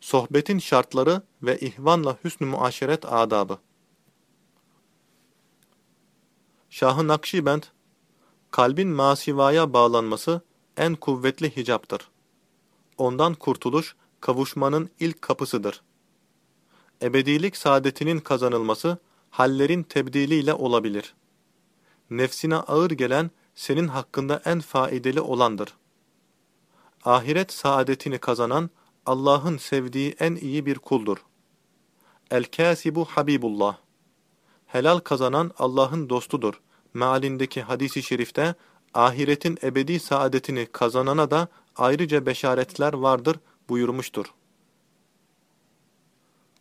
Sohbetin şartları ve ihvanla hüsnü muaşeret adabı. Şah-ı Nakşibend, kalbin masivaya bağlanması en kuvvetli hicaptır. Ondan kurtuluş, kavuşmanın ilk kapısıdır. Ebedilik saadetinin kazanılması, hallerin tebdiliyle olabilir. Nefsine ağır gelen, senin hakkında en faidalı olandır. Ahiret saadetini kazanan, Allah'ın sevdiği en iyi bir kuldur. El-Kâsibu Habibullah Helal kazanan Allah'ın dostudur. Mealindeki hadisi şerifte, ahiretin ebedi saadetini kazanana da ayrıca beşaretler vardır buyurmuştur.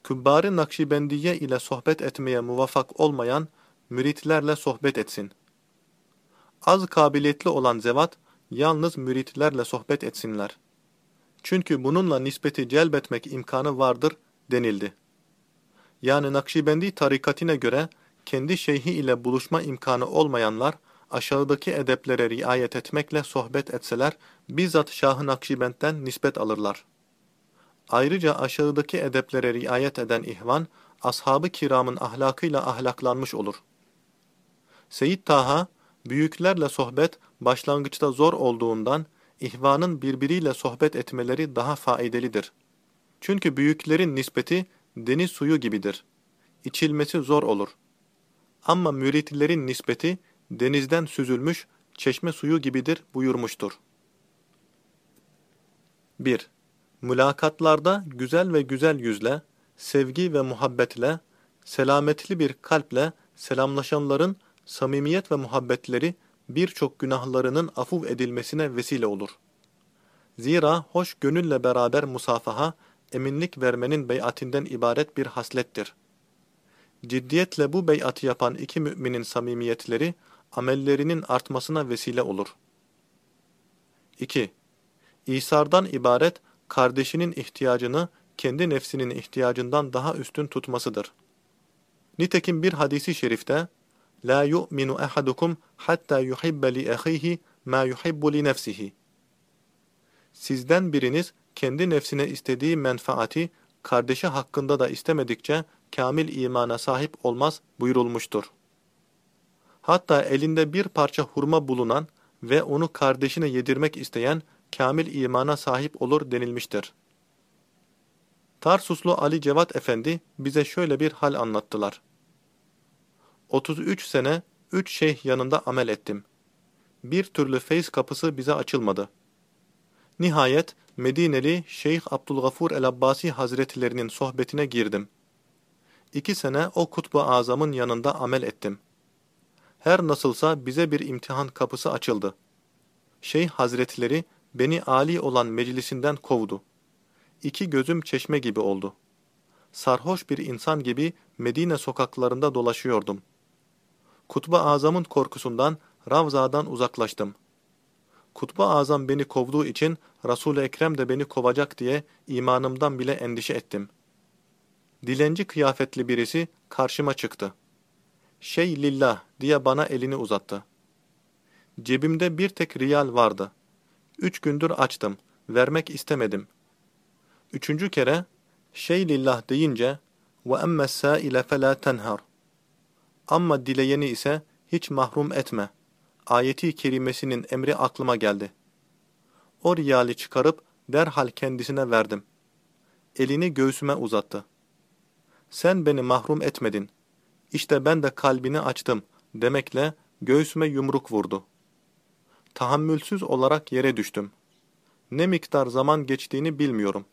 Kübbari Nakşibendiye ile sohbet etmeye muvaffak olmayan, müritlerle sohbet etsin. Az kabiliyetli olan zevat, yalnız müritlerle sohbet etsinler. Çünkü bununla nispeti celbetmek imkanı vardır denildi. Yani Nakşibendi tarikatine göre kendi şeyhi ile buluşma imkanı olmayanlar aşağıdaki edeplere riayet etmekle sohbet etseler bizzat Şah-ı Nakşibend'den nispet alırlar. Ayrıca aşağıdaki edeplere riayet eden ihvan, ashab-ı kiramın ahlakıyla ahlaklanmış olur. Seyyid Taha, büyüklerle sohbet başlangıçta zor olduğundan ihvanın birbiriyle sohbet etmeleri daha faydalıdır. Çünkü büyüklerin nispeti deniz suyu gibidir. İçilmesi zor olur. Ama müritlerin nispeti denizden süzülmüş çeşme suyu gibidir buyurmuştur. 1. Mülakatlarda güzel ve güzel yüzle, sevgi ve muhabbetle, selametli bir kalple selamlaşanların samimiyet ve muhabbetleri birçok günahlarının afuv edilmesine vesile olur. Zira hoş gönülle beraber musafaha, eminlik vermenin beyatinden ibaret bir haslettir. Ciddiyetle bu beyatı yapan iki müminin samimiyetleri, amellerinin artmasına vesile olur. 2. İsardan ibaret, kardeşinin ihtiyacını kendi nefsinin ihtiyacından daha üstün tutmasıdır. Nitekim bir hadisi şerifte, La yu'minu ahadukum hatta yuhibbe li ahihi ma yuhibbu li nefsihi. Sizden biriniz kendi nefsine istediği menfaati kardeşi hakkında da istemedikçe kamil imana sahip olmaz buyurulmuştur. Hatta elinde bir parça hurma bulunan ve onu kardeşine yedirmek isteyen kamil imana sahip olur denilmiştir. Tarsuslu Ali Cevat Efendi bize şöyle bir hal anlattılar. 33 sene üç şeyh yanında amel ettim. Bir türlü feyz kapısı bize açılmadı. Nihayet Medineli Şeyh Abdülgafur el-Abbasi Hazretlerinin sohbetine girdim. İki sene o kutbu azamın yanında amel ettim. Her nasılsa bize bir imtihan kapısı açıldı. Şeyh Hazretleri beni âli olan meclisinden kovdu. İki gözüm çeşme gibi oldu. Sarhoş bir insan gibi Medine sokaklarında dolaşıyordum. Kutbu Azam'ın korkusundan Ravza'dan uzaklaştım. Kutbu Azam beni kovduğu için Resul-i Ekrem de beni kovacak diye imanımdan bile endişe ettim. Dilenci kıyafetli birisi karşıma çıktı. Şey lillah diye bana elini uzattı. Cebimde bir tek riyal vardı. Üç gündür açtım. Vermek istemedim. Üçüncü kere şey lillah deyince ve emme sâile felâ tenhar. Amma dileyeni ise hiç mahrum etme. Ayeti kerimesinin emri aklıma geldi. O riyali çıkarıp derhal kendisine verdim. Elini göğsüme uzattı. Sen beni mahrum etmedin. İşte ben de kalbini açtım demekle göğsüme yumruk vurdu. Tahammülsüz olarak yere düştüm. Ne miktar zaman geçtiğini bilmiyorum.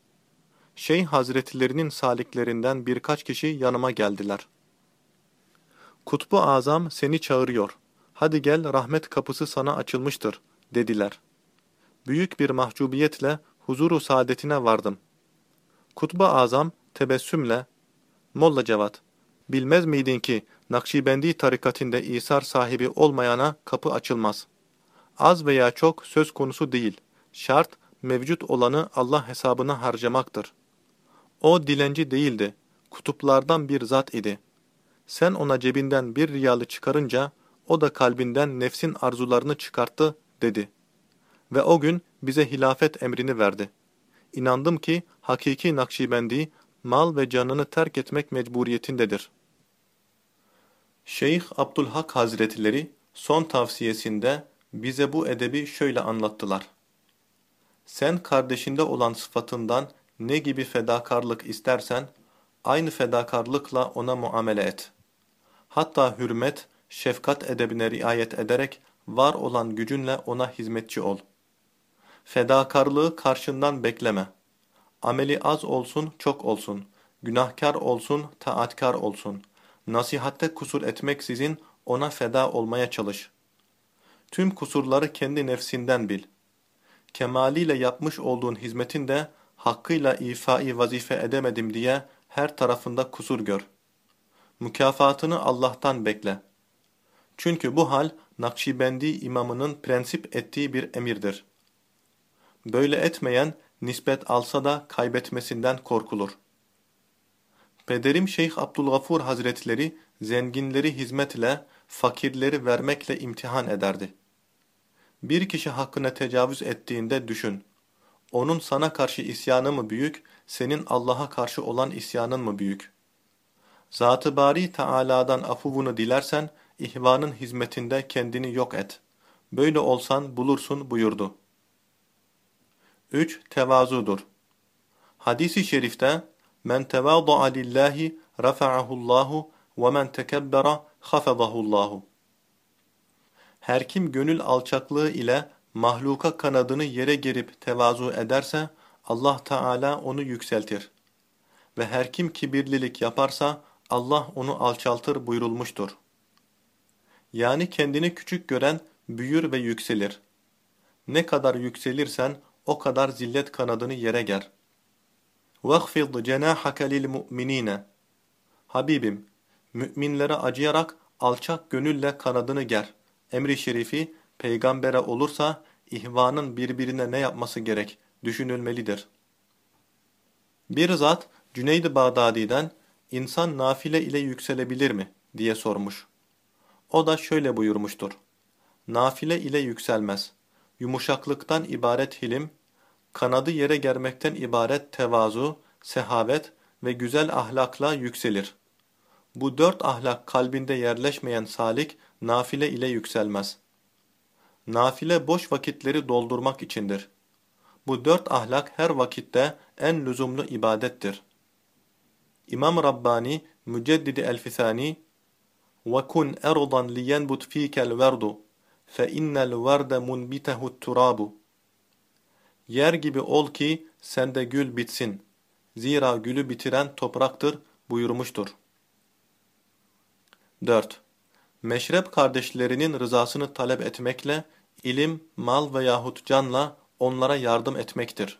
Şeyh hazretlerinin saliklerinden birkaç kişi yanıma geldiler. Kutbu Azam seni çağırıyor. Hadi gel rahmet kapısı sana açılmıştır, dediler. Büyük bir mahcubiyetle huzuru saadetine vardım. Kutbu Azam tebessümle, Molla Cevat, bilmez miydin ki Nakşibendi tarikatinde İsar sahibi olmayana kapı açılmaz. Az veya çok söz konusu değil. Şart, mevcut olanı Allah hesabına harcamaktır. O dilenci değildi. Kutuplardan bir zat idi. Sen ona cebinden bir riyalı çıkarınca, o da kalbinden nefsin arzularını çıkarttı, dedi. Ve o gün bize hilafet emrini verdi. inandım ki hakiki Nakşibendi mal ve canını terk etmek mecburiyetindedir. Şeyh Abdülhak Hazretleri son tavsiyesinde bize bu edebi şöyle anlattılar. Sen kardeşinde olan sıfatından ne gibi fedakarlık istersen, aynı fedakarlıkla ona muamele et. Hatta hürmet, şefkat edebine riayet ederek var olan gücünle ona hizmetçi ol. Fedakarlığı karşından bekleme. Ameli az olsun, çok olsun. Günahkar olsun, taatkar olsun. Nasihatte kusur etmeksizin ona feda olmaya çalış. Tüm kusurları kendi nefsinden bil. Kemaliyle yapmış olduğun hizmetin de hakkıyla ifai vazife edemedim diye her tarafında kusur gör. Mükafatını Allah'tan bekle. Çünkü bu hal Nakşibendi imamının prensip ettiği bir emirdir. Böyle etmeyen nispet alsa da kaybetmesinden korkulur. Pederim Şeyh Abdülgafur Hazretleri zenginleri hizmetle, fakirleri vermekle imtihan ederdi. Bir kişi hakkına tecavüz ettiğinde düşün. Onun sana karşı isyanı mı büyük, senin Allah'a karşı olan isyanın mı büyük? Zat-ı Bari Teala'dan afuvunu dilersen, ihvanın hizmetinde kendini yok et. Böyle olsan bulursun buyurdu. 3. Tevazudur. Hadis-i şerifte, Men tevâda'a lillahi rafa'ahullahu ve men tekebbera hafezahullahu. Her kim gönül alçaklığı ile mahluka kanadını yere gerip tevazu ederse Allah Teala onu yükseltir. Ve her kim kibirlilik yaparsa Allah onu alçaltır buyurulmuştur. Yani kendini küçük gören büyür ve yükselir. Ne kadar yükselirsen o kadar zillet kanadını yere ger. وَخْفِضْ جَنَاحَكَ لِلْمُؤْمِنِينَ Habibim, müminlere acıyarak alçak gönülle kanadını ger. Emri şerifi, peygambere olursa ihvanın birbirine ne yapması gerek düşünülmelidir. Bir zat Cüneyd-i Bağdadi'den insan nafile ile yükselebilir mi diye sormuş. O da şöyle buyurmuştur. Nafile ile yükselmez. Yumuşaklıktan ibaret hilim, kanadı yere germekten ibaret tevazu, sehavet ve güzel ahlakla yükselir. Bu dört ahlak kalbinde yerleşmeyen salik, nafile ile yükselmez. Nafile boş vakitleri doldurmak içindir. Bu dört ahlak her vakitte en lüzumlu ibadettir. İmam Rabbani, Müceddidi Elfisani, وَكُنْ اَرْضًا لِيَنْبُتْ ف۪يكَ الْوَرْدُ فَاِنَّ الْوَرْدَ مُنْبِتَهُ التُّرَابُ Yer gibi ol ki sende gül bitsin. Zira gülü bitiren topraktır buyurmuştur. 4. Meşrep kardeşlerinin rızasını talep etmekle, ilim, mal veyahut canla onlara yardım etmektir.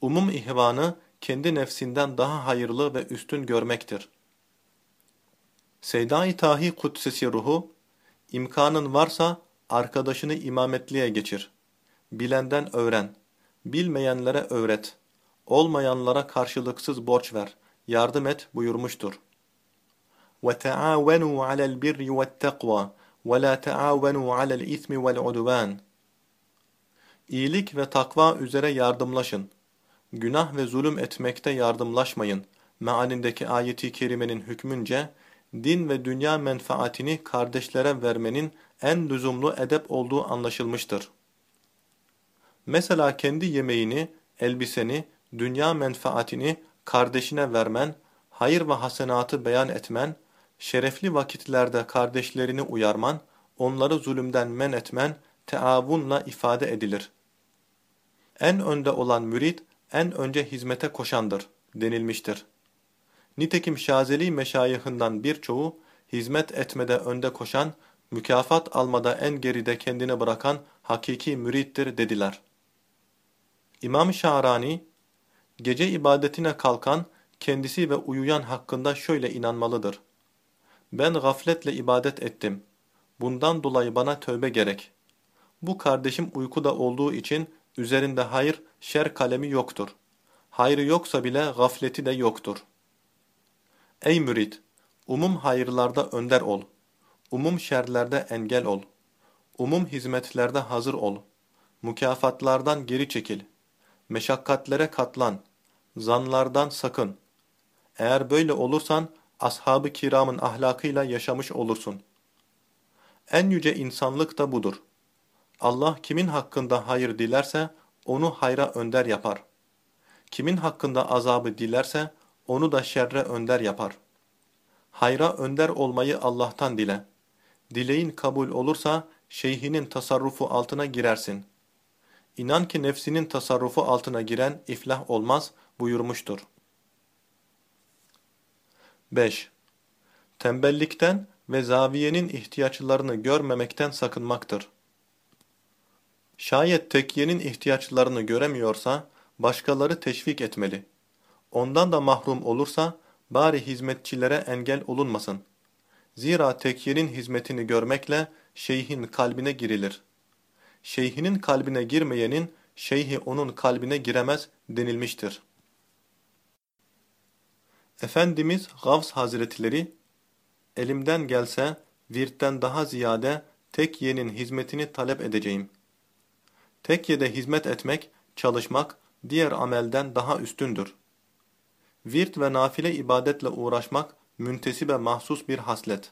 Umum ihvanı kendi nefsinden daha hayırlı ve üstün görmektir. Seyda-i Tahi Kudsesi ruhu, imkanın varsa arkadaşını imametliğe geçir. Bilenden öğren, bilmeyenlere öğret, olmayanlara karşılıksız borç ver, yardım et buyurmuştur. وَتَعَاوَنُوا عَلَى الْبِرِّ وَالتَّقْوَى وَلَا تَعَاوَنُوا عَلَى الْإِثْمِ وَالْعُدُوَانِ İyilik ve takva üzere yardımlaşın. Günah ve zulüm etmekte yardımlaşmayın. Mealindeki ayeti kerimenin hükmünce, din ve dünya menfaatini kardeşlere vermenin en lüzumlu edep olduğu anlaşılmıştır. Mesela kendi yemeğini, elbiseni, dünya menfaatini kardeşine vermen, hayır ve hasenatı beyan etmen, şerefli vakitlerde kardeşlerini uyarman, onları zulümden men etmen, teavunla ifade edilir. En önde olan mürit, en önce hizmete koşandır, denilmiştir. Nitekim Şazeli meşayihından birçoğu, hizmet etmede önde koşan, mükafat almada en geride kendini bırakan hakiki mürittir dediler. İmam Şahrani, gece ibadetine kalkan, kendisi ve uyuyan hakkında şöyle inanmalıdır. Ben gafletle ibadet ettim. Bundan dolayı bana tövbe gerek. Bu kardeşim uykuda olduğu için üzerinde hayır, şer kalemi yoktur. Hayrı yoksa bile gafleti de yoktur. Ey mürit! Umum hayırlarda önder ol. Umum şerlerde engel ol. Umum hizmetlerde hazır ol. Mükafatlardan geri çekil. meşakkatlere katlan, zanlardan sakın. Eğer böyle olursan, ashab-ı kiramın ahlakıyla yaşamış olursun. En yüce insanlık da budur. Allah kimin hakkında hayır dilerse, onu hayra önder yapar. Kimin hakkında azabı dilerse, onu da şerre önder yapar. Hayra önder olmayı Allah'tan dile. Dileğin kabul olursa, şeyhinin tasarrufu altına girersin. İnan ki nefsinin tasarrufu altına giren iflah olmaz buyurmuştur. 5. Tembellikten ve zaviyenin ihtiyaçlarını görmemekten sakınmaktır. Şayet tekyenin ihtiyaçlarını göremiyorsa, başkaları teşvik etmeli. Ondan da mahrum olursa, bari hizmetçilere engel olunmasın. Zira tekyenin hizmetini görmekle şeyhin kalbine girilir. Şeyhinin kalbine girmeyenin, şeyhi onun kalbine giremez denilmiştir. Efendimiz Gavs Hazretleri, elimden gelse virtten daha ziyade tekyenin hizmetini talep edeceğim. Tekyede hizmet etmek, çalışmak diğer amelden daha üstündür. Virt ve nafile ibadetle uğraşmak müntesibe mahsus bir haslet.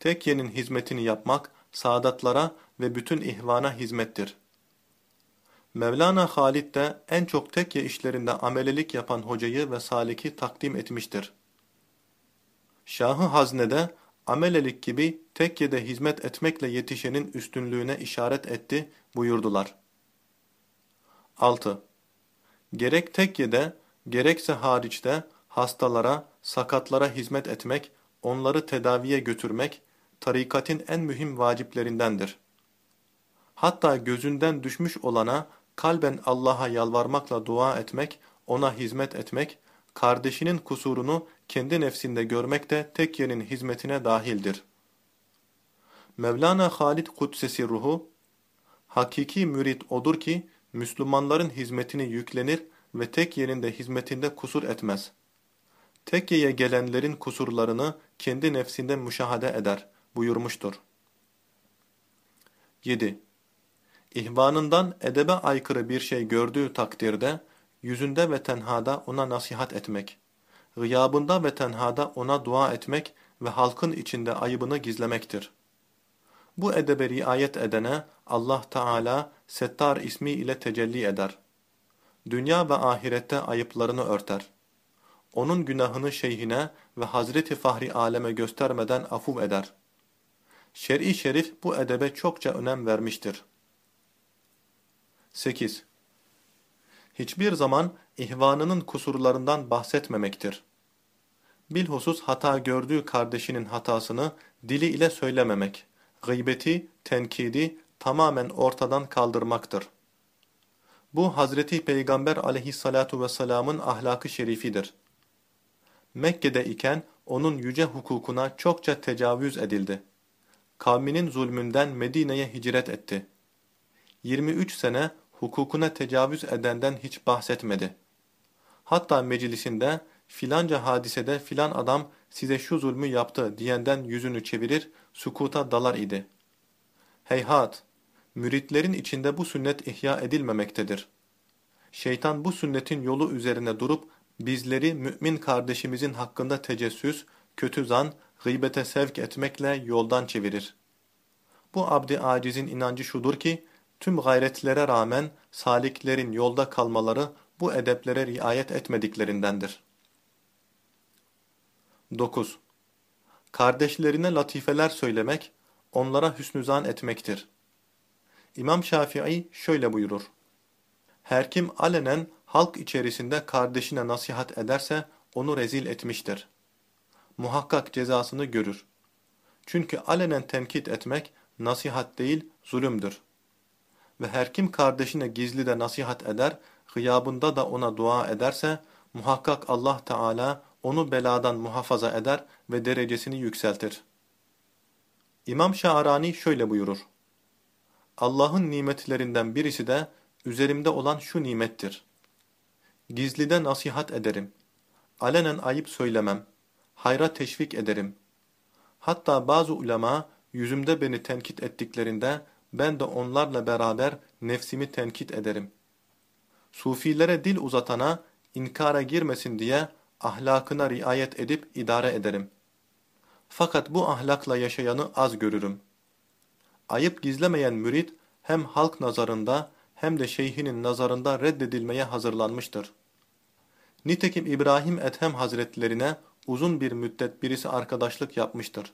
Tekyenin hizmetini yapmak saadatlara ve bütün ihvana hizmettir. Mevlana Halid de en çok tekye işlerinde amelelik yapan hocayı ve saliki takdim etmiştir. Şahı Hazne'de amelelik gibi tekyede hizmet etmekle yetişenin üstünlüğüne işaret etti buyurdular. 6. Gerek tekyede, gerekse hariçte hastalara, sakatlara hizmet etmek, onları tedaviye götürmek, tarikatın en mühim vaciplerindendir. Hatta gözünden düşmüş olana kalben Allah'a yalvarmakla dua etmek, ona hizmet etmek, kardeşinin kusurunu kendi nefsinde görmek de tekyenin hizmetine dahildir. Mevlana Halid Kudsesi ruhu, hakiki mürit odur ki, Müslümanların hizmetini yüklenir ve tek yerinde hizmetinde kusur etmez. Tekkeye gelenlerin kusurlarını kendi nefsinde müşahede eder buyurmuştur. 7. İhvanından edebe aykırı bir şey gördüğü takdirde, yüzünde ve tenhada ona nasihat etmek, gıyabında ve tenhada ona dua etmek ve halkın içinde ayıbını gizlemektir. Bu edebe riayet edene Allah Teala Settar ismi ile tecelli eder. Dünya ve ahirette ayıplarını örter. Onun günahını şeyhine ve Hazreti Fahri aleme göstermeden afuv eder. Şer'i şerif bu edebe çokça önem vermiştir. 8. Hiçbir zaman ihvanının kusurlarından bahsetmemektir. Bilhusus hata gördüğü kardeşinin hatasını dili ile söylememek, gıybeti, tenkidi tamamen ortadan kaldırmaktır. Bu Hazreti Peygamber aleyhissalatu vesselamın ahlakı şerifidir. Mekke'de iken onun yüce hukukuna çokça tecavüz edildi. Kavminin zulmünden Medine'ye hicret etti. 23 sene hukukuna tecavüz edenden hiç bahsetmedi. Hatta meclisinde filanca hadisede filan adam size şu zulmü yaptı diyenden yüzünü çevirir, sukuta dalar idi. Heyhat! Müritlerin içinde bu sünnet ihya edilmemektedir. Şeytan bu sünnetin yolu üzerine durup bizleri mümin kardeşimizin hakkında tecessüs, kötü zan, gıybete sevk etmekle yoldan çevirir. Bu abdi acizin inancı şudur ki, tüm gayretlere rağmen saliklerin yolda kalmaları bu edeplere riayet etmediklerindendir. 9. Kardeşlerine latifeler söylemek, onlara hüsnüzan etmektir. İmam Şafii şöyle buyurur. Her kim alenen halk içerisinde kardeşine nasihat ederse onu rezil etmiştir. Muhakkak cezasını görür. Çünkü alenen tenkit etmek nasihat değil zulümdür. Ve her kim kardeşine gizli de nasihat eder, gıyabında da ona dua ederse, muhakkak Allah Teala onu beladan muhafaza eder ve derecesini yükseltir. İmam Şaarani şöyle buyurur. Allah'ın nimetlerinden birisi de üzerimde olan şu nimettir. Gizlide nasihat ederim. Alenen ayıp söylemem. Hayra teşvik ederim. Hatta bazı ulema yüzümde beni tenkit ettiklerinde ben de onlarla beraber nefsimi tenkit ederim. Sufilere dil uzatana inkara girmesin diye ahlakına riayet edip idare ederim. Fakat bu ahlakla yaşayanı az görürüm. Ayıp gizlemeyen mürit hem halk nazarında hem de şeyhinin nazarında reddedilmeye hazırlanmıştır. Nitekim İbrahim Ethem Hazretlerine uzun bir müddet birisi arkadaşlık yapmıştır.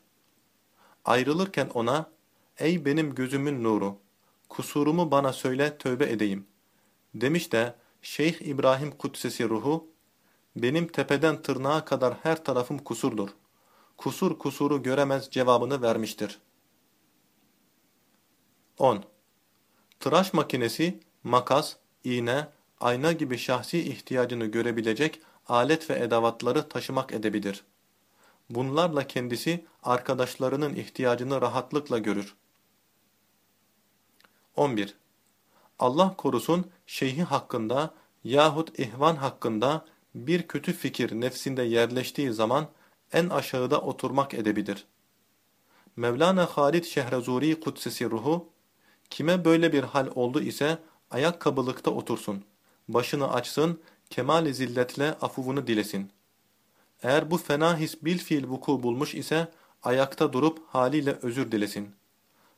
Ayrılırken ona, ''Ey benim gözümün nuru, kusurumu bana söyle tövbe edeyim.'' demiş de Şeyh İbrahim Kudsesi ruhu, ''Benim tepeden tırnağa kadar her tarafım kusurdur. Kusur kusuru göremez cevabını vermiştir.'' 10. Tıraş makinesi, makas, iğne, ayna gibi şahsi ihtiyacını görebilecek alet ve edavatları taşımak edebilir. Bunlarla kendisi arkadaşlarının ihtiyacını rahatlıkla görür. 11. Allah korusun şeyhi hakkında yahut ihvan hakkında bir kötü fikir nefsinde yerleştiği zaman en aşağıda oturmak edebilir. Mevlana Halid Şehrezuri Kudsesi ruhu, kime böyle bir hal oldu ise ayakkabılıkta otursun, başını açsın, kemal-i zilletle afuvunu dilesin. Eğer bu fena his bil fiil vuku bulmuş ise ayakta durup haliyle özür dilesin.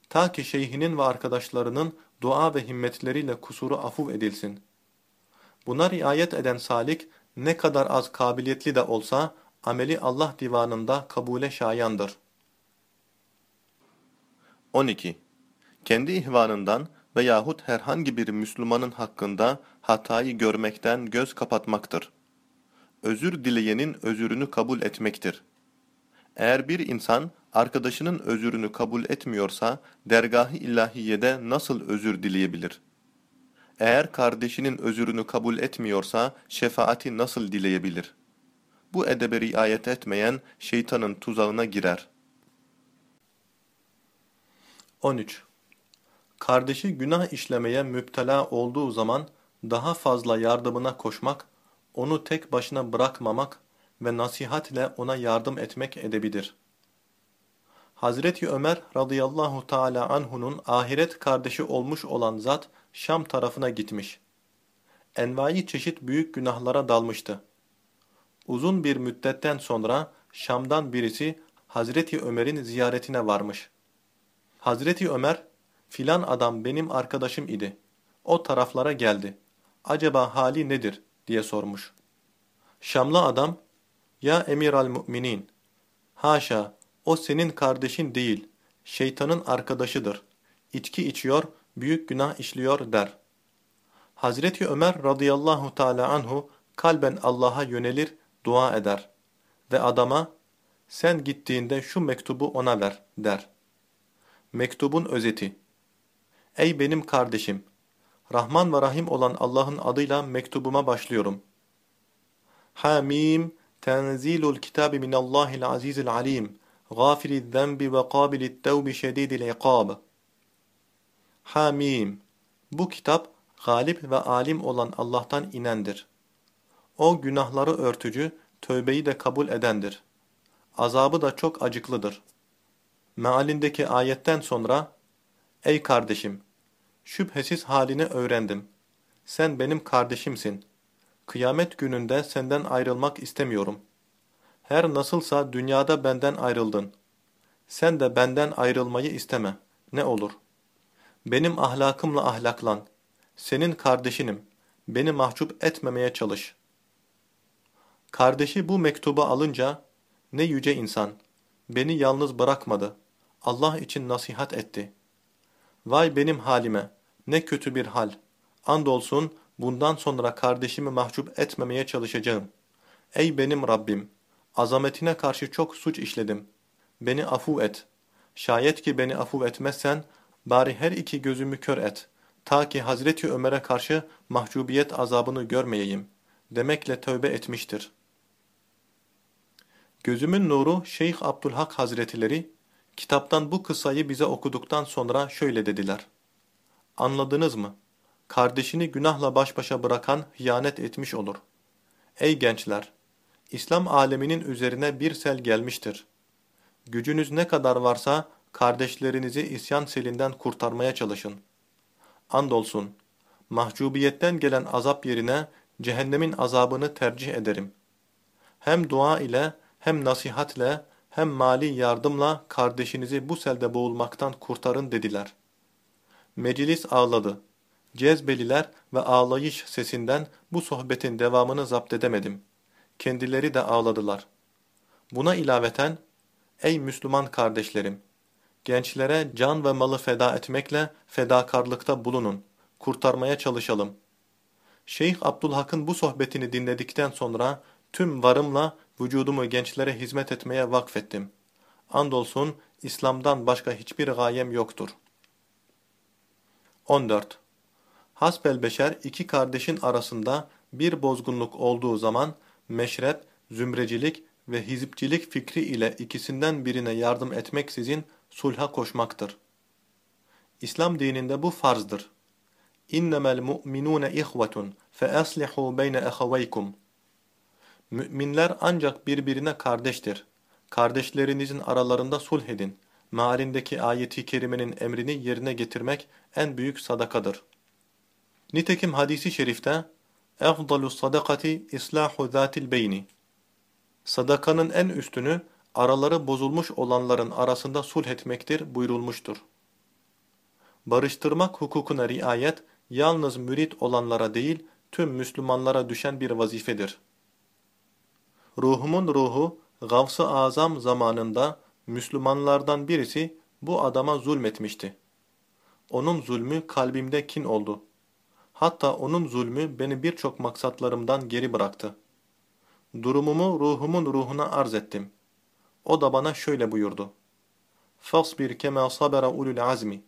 Ta ki şeyhinin ve arkadaşlarının dua ve himmetleriyle kusuru afuv edilsin. Buna riayet eden salik ne kadar az kabiliyetli de olsa ameli Allah divanında kabule şayandır. 12. Kendi ihvanından veyahut herhangi bir Müslümanın hakkında hatayı görmekten göz kapatmaktır. Özür dileyenin özürünü kabul etmektir. Eğer bir insan arkadaşının özürünü kabul etmiyorsa dergah-ı ilahiyede nasıl özür dileyebilir? Eğer kardeşinin özürünü kabul etmiyorsa şefaati nasıl dileyebilir? Bu edebe riayet etmeyen şeytanın tuzağına girer. 13. Kardeşi günah işlemeye müptela olduğu zaman daha fazla yardımına koşmak, onu tek başına bırakmamak ve nasihatle ona yardım etmek edebilir. Hazreti Ömer radıyallahu teala anhu'nun ahiret kardeşi olmuş olan zat Şam tarafına gitmiş. Envai çeşit büyük günahlara dalmıştı. Uzun bir müddetten sonra Şam'dan birisi Hazreti Ömer'in ziyaretine varmış. Hazreti Ömer, filan adam benim arkadaşım idi. O taraflara geldi. Acaba hali nedir diye sormuş. Şamlı adam, ya emir al müminin, haşa o senin kardeşin değil, şeytanın arkadaşıdır. İçki içiyor, büyük günah işliyor der. Hazreti Ömer radıyallahu teala anhu kalben Allah'a yönelir, dua eder. Ve adama, sen gittiğinde şu mektubu ona ver der. Mektubun özeti. Ey benim kardeşim! Rahman ve Rahim olan Allah'ın adıyla mektubuma başlıyorum. Hamim, tenzilul kitabi minallahil azizil alim, gafiriz zenbi ve kabilit tevbi şedidil ikab. Hamim, bu kitap galip ve alim olan Allah'tan inendir. O günahları örtücü, tövbeyi de kabul edendir. Azabı da çok acıklıdır. Mealindeki ayetten sonra, Ey kardeşim! Şüphesiz halini öğrendim. Sen benim kardeşimsin. Kıyamet gününde senden ayrılmak istemiyorum. Her nasılsa dünyada benden ayrıldın. Sen de benden ayrılmayı isteme. Ne olur. Benim ahlakımla ahlaklan. Senin kardeşinim. Beni mahcup etmemeye çalış. Kardeşi bu mektubu alınca, ne yüce insan, beni yalnız bırakmadı. Allah için nasihat etti. Vay benim halime, ne kötü bir hal. Andolsun bundan sonra kardeşimi mahcup etmemeye çalışacağım. Ey benim Rabbim! Azametine karşı çok suç işledim. Beni afu et. Şayet ki beni afu etmezsen, bari her iki gözümü kör et. Ta ki Hazreti Ömer'e karşı mahcubiyet azabını görmeyeyim. Demekle tövbe etmiştir. Gözümün nuru Şeyh Abdülhak Hazretleri, kitaptan bu kıssayı bize okuduktan sonra şöyle dediler. Anladınız mı? Kardeşini günahla baş başa bırakan hıyanet etmiş olur. Ey gençler! İslam aleminin üzerine bir sel gelmiştir. Gücünüz ne kadar varsa kardeşlerinizi isyan selinden kurtarmaya çalışın. Andolsun, mahcubiyetten gelen azap yerine cehennemin azabını tercih ederim. Hem dua ile hem nasihatle hem mali yardımla kardeşinizi bu selde boğulmaktan kurtarın dediler. Meclis ağladı. Cezbeliler ve ağlayış sesinden bu sohbetin devamını zapt edemedim. Kendileri de ağladılar. Buna ilaveten, ey Müslüman kardeşlerim! Gençlere can ve malı feda etmekle fedakarlıkta bulunun, kurtarmaya çalışalım. Şeyh Abdülhak'ın bu sohbetini dinledikten sonra tüm varımla vücudumu gençlere hizmet etmeye vakfettim. Andolsun İslam'dan başka hiçbir gayem yoktur. 14. Hasbel beşer iki kardeşin arasında bir bozgunluk olduğu zaman meşrep, zümrecilik ve hizipçilik fikri ile ikisinden birine yardım etmeksizin sulha koşmaktır. İslam dininde bu farzdır. İnnemel mu'minûne ihvetun fe aslihû beyne ehaveykum. Müminler ancak birbirine kardeştir. Kardeşlerinizin aralarında sulh edin. Mealindeki ayeti kerimenin emrini yerine getirmek en büyük sadakadır. Nitekim hadisi şerifte اَفْضَلُ sadakati islahu zatil beyni Sadakanın en üstünü araları bozulmuş olanların arasında sulh etmektir buyurulmuştur. Barıştırmak hukukuna riayet yalnız mürit olanlara değil tüm Müslümanlara düşen bir vazifedir. Ruhumun ruhu Gavs-ı Azam zamanında Müslümanlardan birisi bu adama zulmetmişti. Onun zulmü kalbimde kin oldu. Hatta onun zulmü beni birçok maksatlarımdan geri bıraktı. Durumumu ruhumun ruhuna arz ettim. O da bana şöyle buyurdu. Fasbir kema sabera ulul azmi.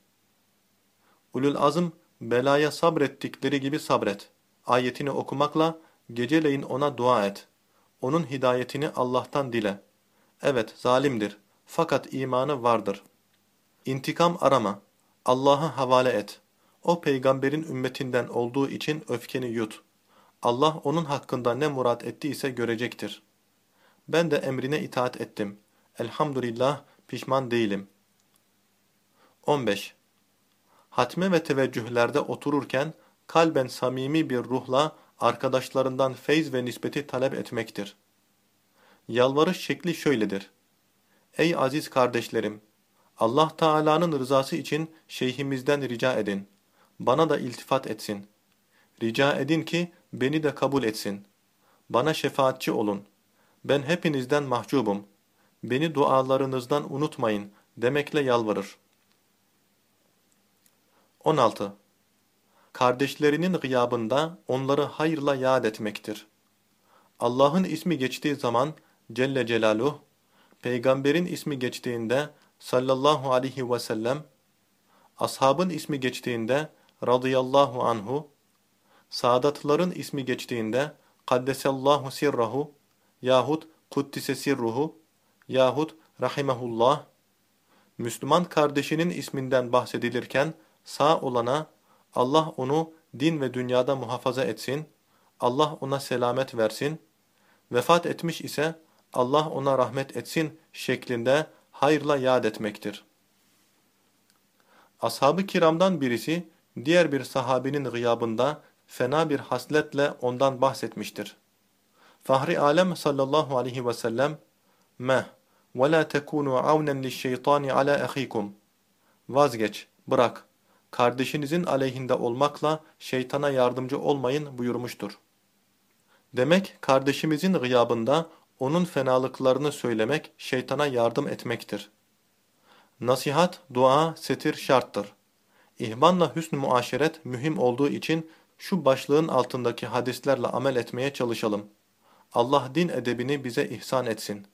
Ulul azm belaya sabrettikleri gibi sabret. Ayetini okumakla geceleyin ona dua et.'' Onun hidayetini Allah'tan dile. Evet, zalimdir. Fakat imanı vardır. İntikam arama. Allah'a havale et. O peygamberin ümmetinden olduğu için öfkeni yut. Allah onun hakkında ne murat ettiyse görecektir. Ben de emrine itaat ettim. Elhamdülillah pişman değilim. 15. Hatme ve teveccühlerde otururken kalben samimi bir ruhla arkadaşlarından feyz ve nispeti talep etmektir. Yalvarış şekli şöyledir. Ey aziz kardeşlerim! Allah Teala'nın rızası için şeyhimizden rica edin. Bana da iltifat etsin. Rica edin ki beni de kabul etsin. Bana şefaatçi olun. Ben hepinizden mahcubum. Beni dualarınızdan unutmayın demekle yalvarır. 16. Kardeşlerinin gıyabında onları hayırla yad etmektir. Allah'ın ismi geçtiği zaman Celle Celaluhu, Peygamberin ismi geçtiğinde sallallahu aleyhi ve sellem, ashabın ismi geçtiğinde radıyallahu anhu, saadatların ismi geçtiğinde kaddesallahu sirrahu yahut kuddise sirruhu yahut rahimehullah, Müslüman kardeşinin isminden bahsedilirken sağ olana Allah onu din ve dünyada muhafaza etsin, Allah ona selamet versin, vefat etmiş ise Allah ona rahmet etsin şeklinde hayırla yad etmektir. Ashab-ı kiramdan birisi diğer bir sahabinin gıyabında fena bir hasletle ondan bahsetmiştir. Fahri alem sallallahu aleyhi ve sellem meh ve la tekunu avnen lişşeytani ala ahikum Vazgeç, bırak. Kardeşinizin aleyhinde olmakla şeytana yardımcı olmayın buyurmuştur. Demek kardeşimizin gıyabında onun fenalıklarını söylemek şeytana yardım etmektir. Nasihat, dua, setir şarttır. İhbanla hüsn-ü muaşeret mühim olduğu için şu başlığın altındaki hadislerle amel etmeye çalışalım. Allah din edebini bize ihsan etsin.